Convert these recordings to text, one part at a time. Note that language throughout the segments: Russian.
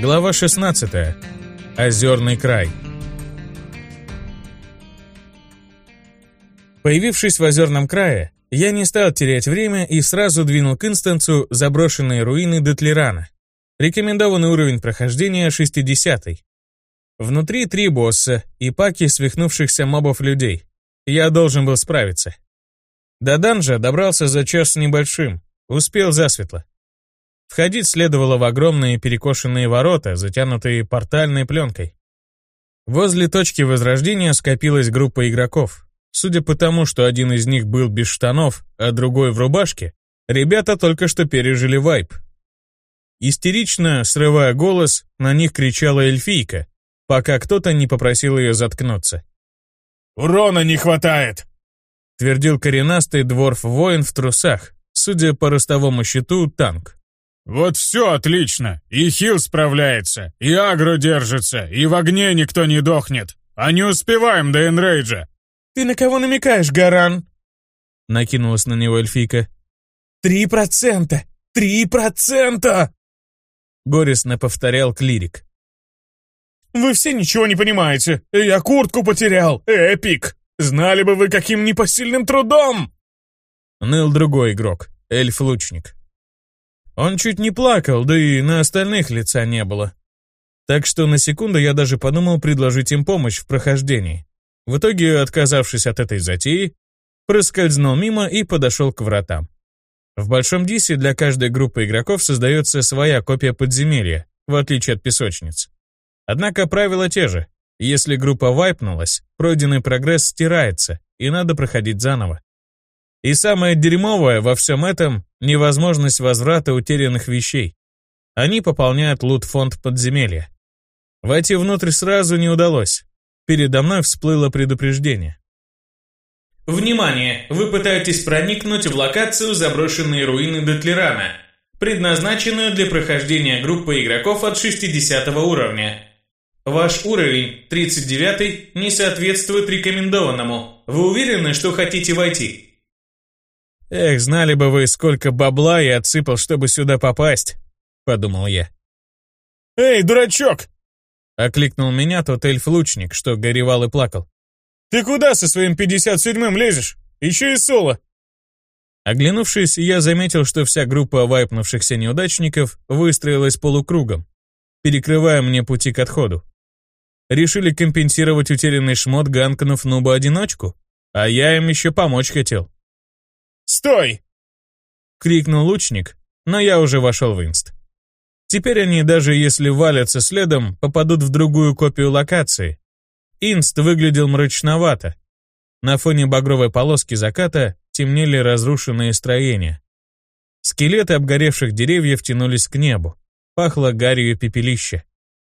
Глава 16. Озерный край. Появившись в Озерном крае, я не стал терять время и сразу двинул к инстансу заброшенные руины Детлерана. Рекомендованный уровень прохождения 60 -й. Внутри три босса и паки свихнувшихся мобов людей. Я должен был справиться. До данжа добрался за час с небольшим, успел засветло. Входить следовало в огромные перекошенные ворота, затянутые портальной пленкой. Возле точки возрождения скопилась группа игроков. Судя по тому, что один из них был без штанов, а другой в рубашке, ребята только что пережили вайп. Истерично, срывая голос, на них кричала эльфийка, пока кто-то не попросил ее заткнуться. «Урона не хватает!» твердил коренастый дворф-воин в трусах, судя по ростовому щиту, танк. «Вот все отлично. И хил справляется, и агро держится, и в огне никто не дохнет. А не успеваем до энрейджа». «Ты на кого намекаешь, Гаран?» Накинулась на него эльфийка. «Три процента! Три процента!» Горестно повторял клирик. «Вы все ничего не понимаете. Я куртку потерял. Эпик! Знали бы вы, каким непосильным трудом!» Ныл другой игрок, эльф-лучник. Он чуть не плакал, да и на остальных лица не было. Так что на секунду я даже подумал предложить им помощь в прохождении. В итоге, отказавшись от этой затеи, проскользнул мимо и подошел к вратам. В Большом Дисе для каждой группы игроков создается своя копия подземелья, в отличие от песочниц. Однако правила те же. Если группа вайпнулась, пройденный прогресс стирается, и надо проходить заново. И самое дерьмовое во всем этом — невозможность возврата утерянных вещей. Они пополняют лут-фонд подземелья. Войти внутрь сразу не удалось. Передо мной всплыло предупреждение. Внимание! Вы пытаетесь проникнуть в локацию заброшенные руины Детлерана, предназначенную для прохождения группы игроков от 60 уровня. Ваш уровень, 39 не соответствует рекомендованному. Вы уверены, что хотите войти? «Эх, знали бы вы, сколько бабла я отсыпал, чтобы сюда попасть», — подумал я. «Эй, дурачок!» — окликнул меня тот эльф-лучник, что горевал и плакал. «Ты куда со своим 57-м лезешь? Еще и соло!» Оглянувшись, я заметил, что вся группа вайпнувшихся неудачников выстроилась полукругом, перекрывая мне пути к отходу. Решили компенсировать утерянный шмот Ганканов нуба-одиночку? А я им еще помочь хотел. Стой!» — крикнул лучник, но я уже вошел в инст. Теперь они, даже если валятся следом, попадут в другую копию локации. Инст выглядел мрачновато. На фоне багровой полоски заката темнели разрушенные строения. Скелеты обгоревших деревьев тянулись к небу. Пахло гарью пепелища.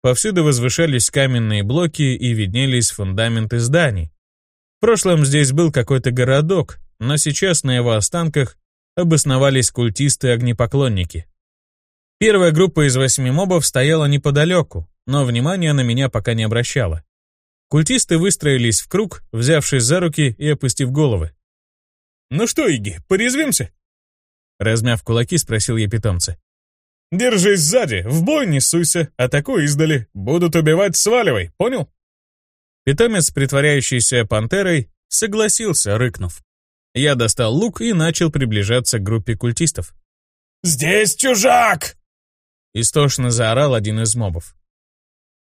Повсюду возвышались каменные блоки и виднелись фундаменты зданий. В прошлом здесь был какой-то городок, но сейчас на его останках обосновались культисты-огнепоклонники. Первая группа из восьми мобов стояла неподалеку, но внимания на меня пока не обращала. Культисты выстроились в круг, взявшись за руки и опустив головы. «Ну что, Иги, порезвимся?» Размяв кулаки, спросил я питомца. «Держись сзади, в бой не суйся, атакуй издали. Будут убивать, сваливай, понял?» Питомец, притворяющийся пантерой, согласился, рыкнув. Я достал лук и начал приближаться к группе культистов. «Здесь чужак!» Истошно заорал один из мобов.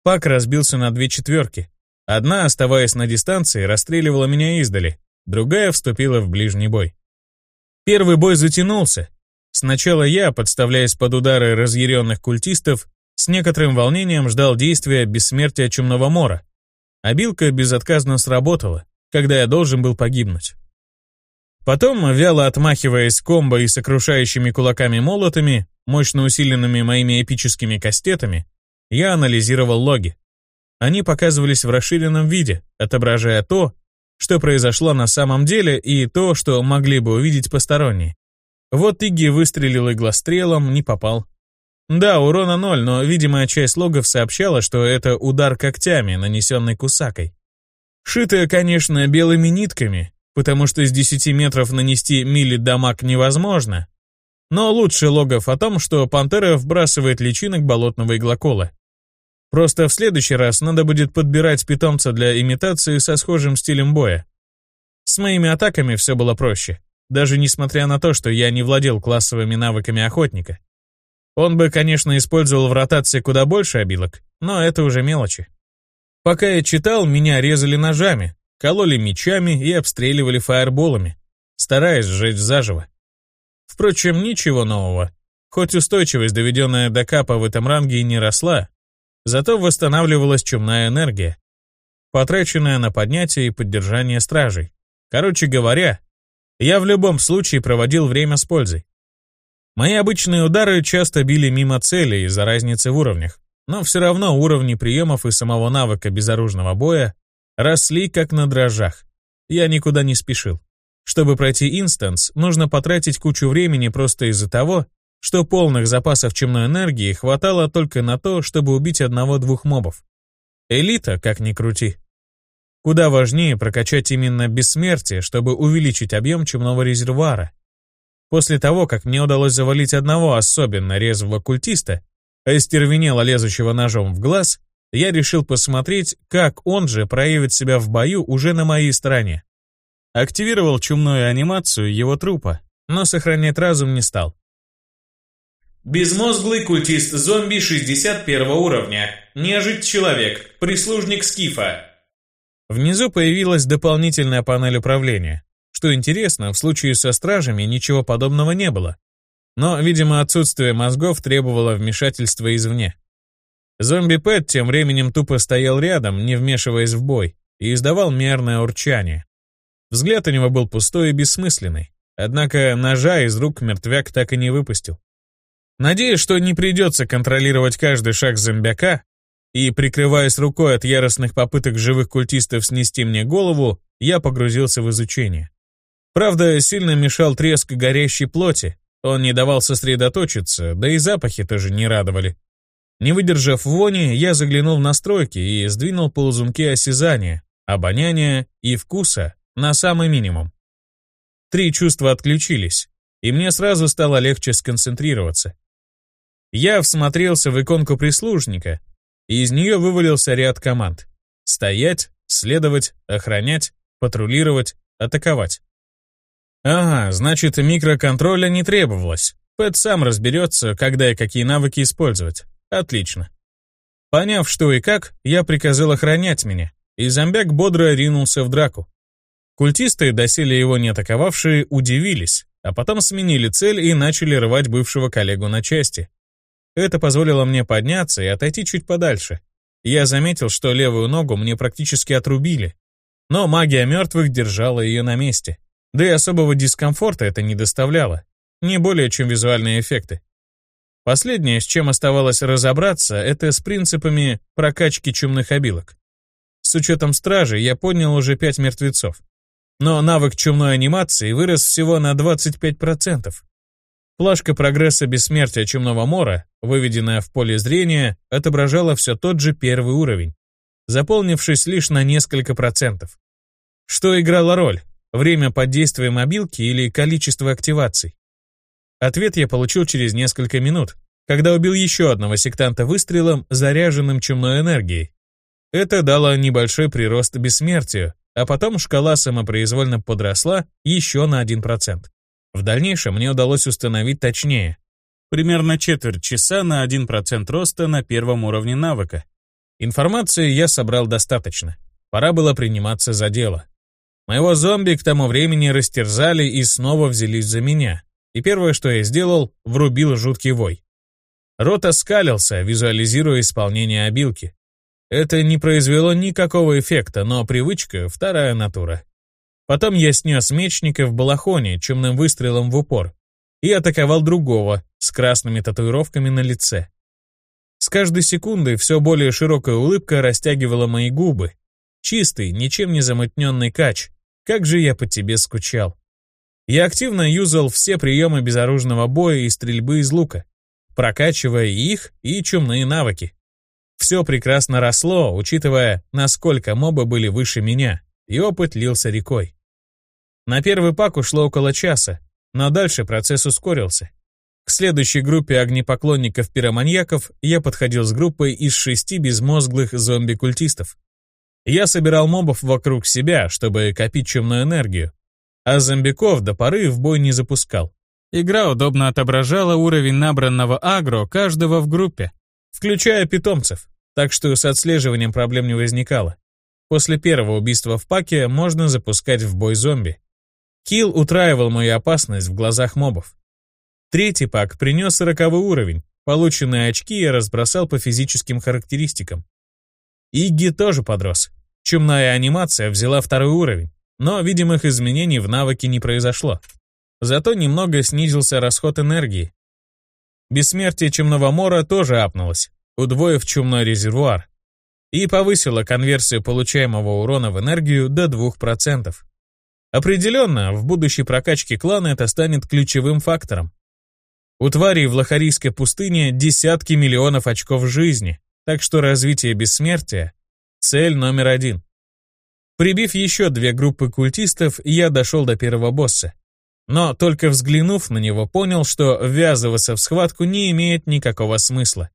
Пак разбился на две четверки. Одна, оставаясь на дистанции, расстреливала меня издали, другая вступила в ближний бой. Первый бой затянулся. Сначала я, подставляясь под удары разъяренных культистов, с некоторым волнением ждал действия бессмертия чумного мора. Обилка безотказно сработала, когда я должен был погибнуть. Потом, вяло отмахиваясь комбо и сокрушающими кулаками-молотами, мощно усиленными моими эпическими кастетами, я анализировал логи. Они показывались в расширенном виде, отображая то, что произошло на самом деле и то, что могли бы увидеть посторонние. Вот Игги выстрелил иглострелом, не попал. Да, урона ноль, но видимая часть логов сообщала, что это удар когтями, нанесенный кусакой. Шитая, конечно, белыми нитками, потому что с 10 метров нанести мили дамаг невозможно. Но лучше логов о том, что пантера вбрасывает личинок болотного иглокола, Просто в следующий раз надо будет подбирать питомца для имитации со схожим стилем боя. С моими атаками все было проще, даже несмотря на то, что я не владел классовыми навыками охотника. Он бы, конечно, использовал в ротации куда больше обилок, но это уже мелочи. Пока я читал, меня резали ножами, кололи мечами и обстреливали фаерболами, стараясь сжечь заживо. Впрочем, ничего нового. Хоть устойчивость, доведенная до капа в этом ранге, и не росла, Зато восстанавливалась чумная энергия, потраченная на поднятие и поддержание стражей. Короче говоря, я в любом случае проводил время с пользой. Мои обычные удары часто били мимо цели из-за разницы в уровнях, но все равно уровни приемов и самого навыка безоружного боя росли как на дрожжах. Я никуда не спешил. Чтобы пройти инстанс, нужно потратить кучу времени просто из-за того, что полных запасов чумной энергии хватало только на то, чтобы убить одного-двух мобов. Элита, как ни крути. Куда важнее прокачать именно бессмертие, чтобы увеличить объем чумного резервуара. После того, как мне удалось завалить одного особенно резвого культиста, истервенело лезущего ножом в глаз, я решил посмотреть, как он же проявит себя в бою уже на моей стороне. Активировал чумную анимацию его трупа, но сохранять разум не стал. Безмозглый культист-зомби 61 уровня. Нежить-человек. Прислужник Скифа. Внизу появилась дополнительная панель управления. Что интересно, в случае со стражами ничего подобного не было. Но, видимо, отсутствие мозгов требовало вмешательства извне. Зомби-пэт тем временем тупо стоял рядом, не вмешиваясь в бой, и издавал мерное урчание. Взгляд у него был пустой и бессмысленный. Однако ножа из рук мертвяк так и не выпустил. Надеюсь, что не придется контролировать каждый шаг зомбяка, и, прикрываясь рукой от яростных попыток живых культистов снести мне голову, я погрузился в изучение. Правда, сильно мешал треск горящей плоти, он не давал сосредоточиться, да и запахи тоже не радовали. Не выдержав вони, я заглянул в настройки и сдвинул ползунки осязания, обоняния и вкуса на самый минимум. Три чувства отключились, и мне сразу стало легче сконцентрироваться. Я всмотрелся в иконку прислужника, и из нее вывалился ряд команд. Стоять, следовать, охранять, патрулировать, атаковать. Ага, значит, микроконтроля не требовалось. Пэт сам разберется, когда и какие навыки использовать. Отлично. Поняв, что и как, я приказал охранять меня, и зомбяк бодро ринулся в драку. Культисты, доселе его не атаковавшие, удивились, а потом сменили цель и начали рвать бывшего коллегу на части. Это позволило мне подняться и отойти чуть подальше. Я заметил, что левую ногу мне практически отрубили, но магия мертвых держала ее на месте. Да и особого дискомфорта это не доставляло, не более чем визуальные эффекты. Последнее, с чем оставалось разобраться, это с принципами прокачки чумных обилок. С учетом стражи я поднял уже пять мертвецов. Но навык чумной анимации вырос всего на 25%. Плашка прогресса бессмертия Чумного Мора, выведенная в поле зрения, отображала все тот же первый уровень, заполнившись лишь на несколько процентов. Что играло роль? Время под действием мобилки или количество активаций? Ответ я получил через несколько минут, когда убил еще одного сектанта выстрелом, заряженным чумной энергией. Это дало небольшой прирост бессмертию, а потом шкала самопроизвольно подросла еще на 1%. В дальнейшем мне удалось установить точнее. Примерно четверть часа на 1% роста на первом уровне навыка. Информации я собрал достаточно. Пора было приниматься за дело. Моего зомби к тому времени растерзали и снова взялись за меня. И первое, что я сделал, врубил жуткий вой. Рот оскалился, визуализируя исполнение обилки. Это не произвело никакого эффекта, но привычка — вторая натура. Потом я снес мечника в балахоне чумным выстрелом в упор и атаковал другого с красными татуировками на лице. С каждой секундой все более широкая улыбка растягивала мои губы. Чистый, ничем не замутненный кач. Как же я по тебе скучал. Я активно юзал все приемы безоружного боя и стрельбы из лука, прокачивая их и чумные навыки. Все прекрасно росло, учитывая, насколько мобы были выше меня, и опыт лился рекой. На первый пак ушло около часа, но дальше процесс ускорился. К следующей группе огнепоклонников-пироманьяков я подходил с группой из шести безмозглых зомби-культистов. Я собирал мобов вокруг себя, чтобы копить чумную энергию, а зомбиков до поры в бой не запускал. Игра удобно отображала уровень набранного агро каждого в группе, включая питомцев, так что с отслеживанием проблем не возникало. После первого убийства в паке можно запускать в бой зомби. Килл утраивал мою опасность в глазах мобов. Третий пак принес сороковой уровень, полученные очки я разбросал по физическим характеристикам. Игги тоже подрос. Чумная анимация взяла второй уровень, но видимых изменений в навыке не произошло. Зато немного снизился расход энергии. Бессмертие чумного мора тоже апнулось, удвоив чумной резервуар, и повысило конверсию получаемого урона в энергию до 2%. Определенно, в будущей прокачке клана это станет ключевым фактором. У тварей в Лохарийской пустыне десятки миллионов очков жизни, так что развитие бессмертия — цель номер один. Прибив еще две группы культистов, я дошел до первого босса. Но только взглянув на него, понял, что ввязываться в схватку не имеет никакого смысла.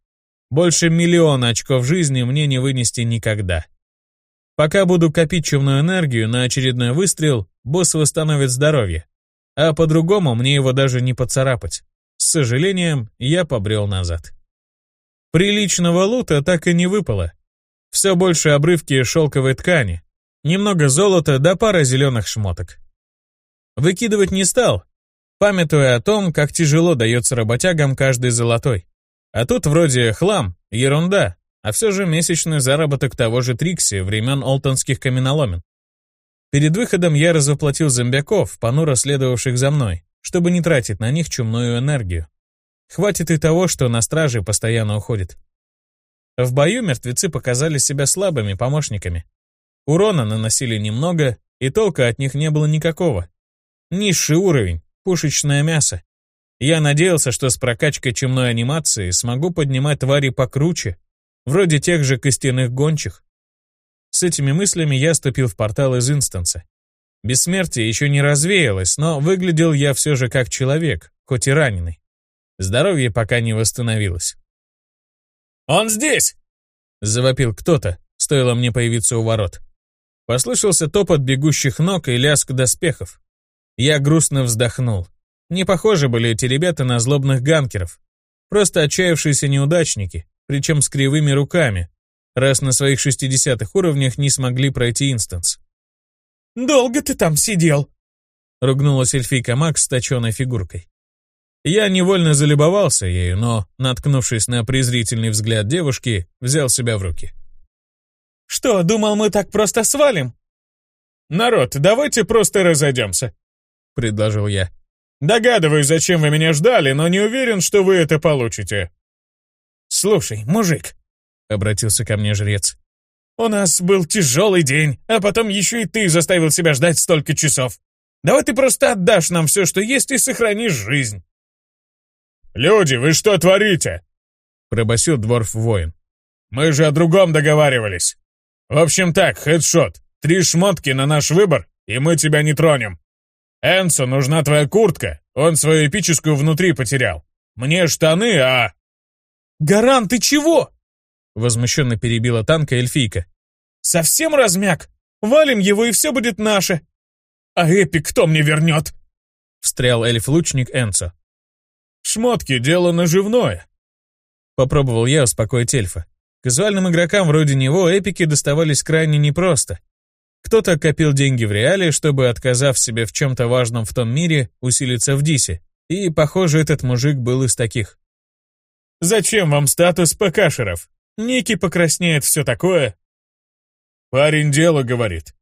Больше миллиона очков жизни мне не вынести никогда. Пока буду копить чумную энергию на очередной выстрел, босс восстановит здоровье. А по-другому мне его даже не поцарапать. С сожалением, я побрел назад. Приличного лута так и не выпало. Все больше обрывки шелковой ткани, немного золота да пара зеленых шмоток. Выкидывать не стал, памятуя о том, как тяжело дается работягам каждый золотой. А тут вроде хлам, ерунда, а все же месячный заработок того же Трикси времен олтонских каменоломен. Перед выходом я развоплотил зомбяков, понуро следовавших за мной, чтобы не тратить на них чумную энергию. Хватит и того, что на страже постоянно уходит. В бою мертвецы показали себя слабыми помощниками. Урона наносили немного, и толка от них не было никакого. Низший уровень, пушечное мясо. Я надеялся, что с прокачкой чумной анимации смогу поднимать твари покруче, вроде тех же костяных гончих. С этими мыслями я ступил в портал из инстанса. Бессмертие еще не развеялось, но выглядел я все же как человек, хоть и раненый. Здоровье пока не восстановилось. «Он здесь!» — завопил кто-то, стоило мне появиться у ворот. Послышался топот бегущих ног и лязг доспехов. Я грустно вздохнул. Не похожи были эти ребята на злобных ганкеров. Просто отчаявшиеся неудачники, причем с кривыми руками, раз на своих 60-х уровнях не смогли пройти инстанс. «Долго ты там сидел?» — ругнулась эльфийка Макс с точеной фигуркой. Я невольно залюбовался ею, но, наткнувшись на презрительный взгляд девушки, взял себя в руки. «Что, думал, мы так просто свалим?» «Народ, давайте просто разойдемся», — предложил я. Догадываюсь, зачем вы меня ждали, но не уверен, что вы это получите». «Слушай, мужик», — обратился ко мне жрец, «у нас был тяжелый день, а потом еще и ты заставил себя ждать столько часов. Давай ты просто отдашь нам все, что есть, и сохранишь жизнь». «Люди, вы что творите?» — пробасил дворф-воин. «Мы же о другом договаривались. В общем так, хедшот, три шмотки на наш выбор, и мы тебя не тронем. Энсо, нужна твоя куртка. Он свою эпическую внутри потерял. Мне штаны, а...» «Гаран, ты чего?» Возмущенно перебила танка эльфийка. «Совсем размяк? Валим его, и все будет наше. А эпик кто мне вернет?» Встрял эльф-лучник Энсо. «Шмотки — дело наживное». Попробовал я успокоить эльфа. Казуальным игрокам вроде него эпики доставались крайне непросто, кто-то копил деньги в реале, чтобы, отказав себе в чем-то важном в том мире, усилиться в Дисе. И, похоже, этот мужик был из таких. «Зачем вам статус ПКшеров? Ники покраснеет, все такое». «Парень дело говорит».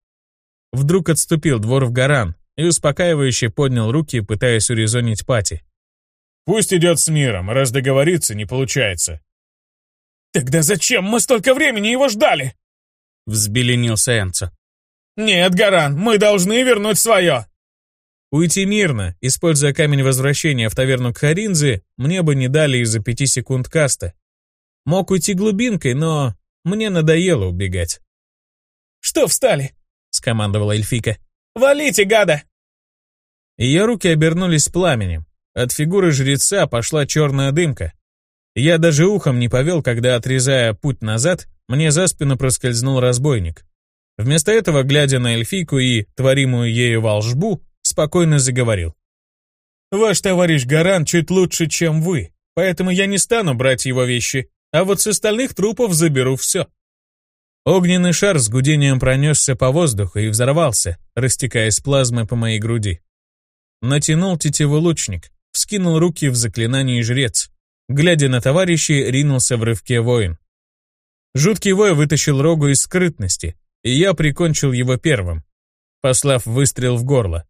Вдруг отступил двор в Гаран и успокаивающе поднял руки, пытаясь урезонить Пати. «Пусть идет с миром, раз договориться не получается». «Тогда зачем мы столько времени его ждали?» Взбеленился Энцо. «Нет, Гаран, мы должны вернуть свое!» Уйти мирно, используя камень возвращения в таверну Кхаринзы, мне бы не дали из-за пяти секунд каста. Мог уйти глубинкой, но мне надоело убегать. «Что встали?» — скомандовала эльфика. «Валите, гада!» Ее руки обернулись пламенем. От фигуры жреца пошла черная дымка. Я даже ухом не повел, когда, отрезая путь назад, мне за спину проскользнул разбойник. Вместо этого, глядя на эльфийку и творимую ею волжбу, спокойно заговорил. «Ваш товарищ Гаран чуть лучше, чем вы, поэтому я не стану брать его вещи, а вот с остальных трупов заберу все». Огненный шар с гудением пронесся по воздуху и взорвался, растекаясь плазмой по моей груди. Натянул тетиву лучник, вскинул руки в заклинании жрец. Глядя на товарищей, ринулся в рывке воин. Жуткий вой вытащил рогу из скрытности, и я прикончил его первым, послав выстрел в горло.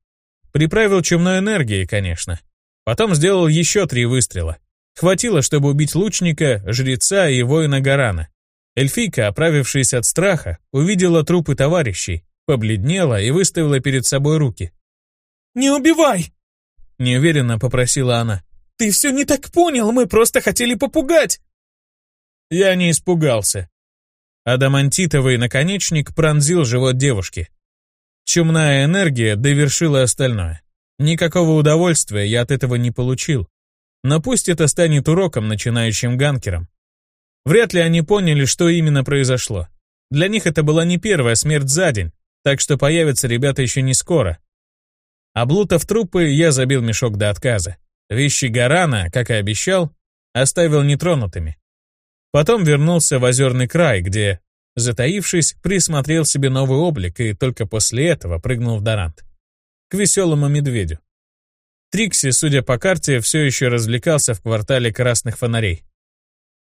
Приправил чумной энергией, конечно. Потом сделал еще три выстрела. Хватило, чтобы убить лучника, жреца и воина Гарана. Эльфийка, оправившись от страха, увидела трупы товарищей, побледнела и выставила перед собой руки. «Не убивай!» — неуверенно попросила она. «Ты все не так понял, мы просто хотели попугать!» Я не испугался. Адамантитовый наконечник пронзил живот девушки. Чумная энергия довершила остальное. Никакого удовольствия я от этого не получил. Но пусть это станет уроком начинающим ганкерам. Вряд ли они поняли, что именно произошло. Для них это была не первая смерть за день, так что появятся ребята еще не скоро. Облутав трупы, я забил мешок до отказа. Вещи Гарана, как и обещал, оставил нетронутыми. Потом вернулся в озерный край, где Затаившись, присмотрел себе новый облик и только после этого прыгнул в Дорант. К веселому медведю. Трикси, судя по карте, все еще развлекался в квартале красных фонарей.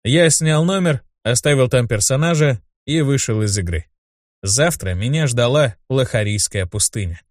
Я снял номер, оставил там персонажа и вышел из игры. Завтра меня ждала Лохарийская пустыня.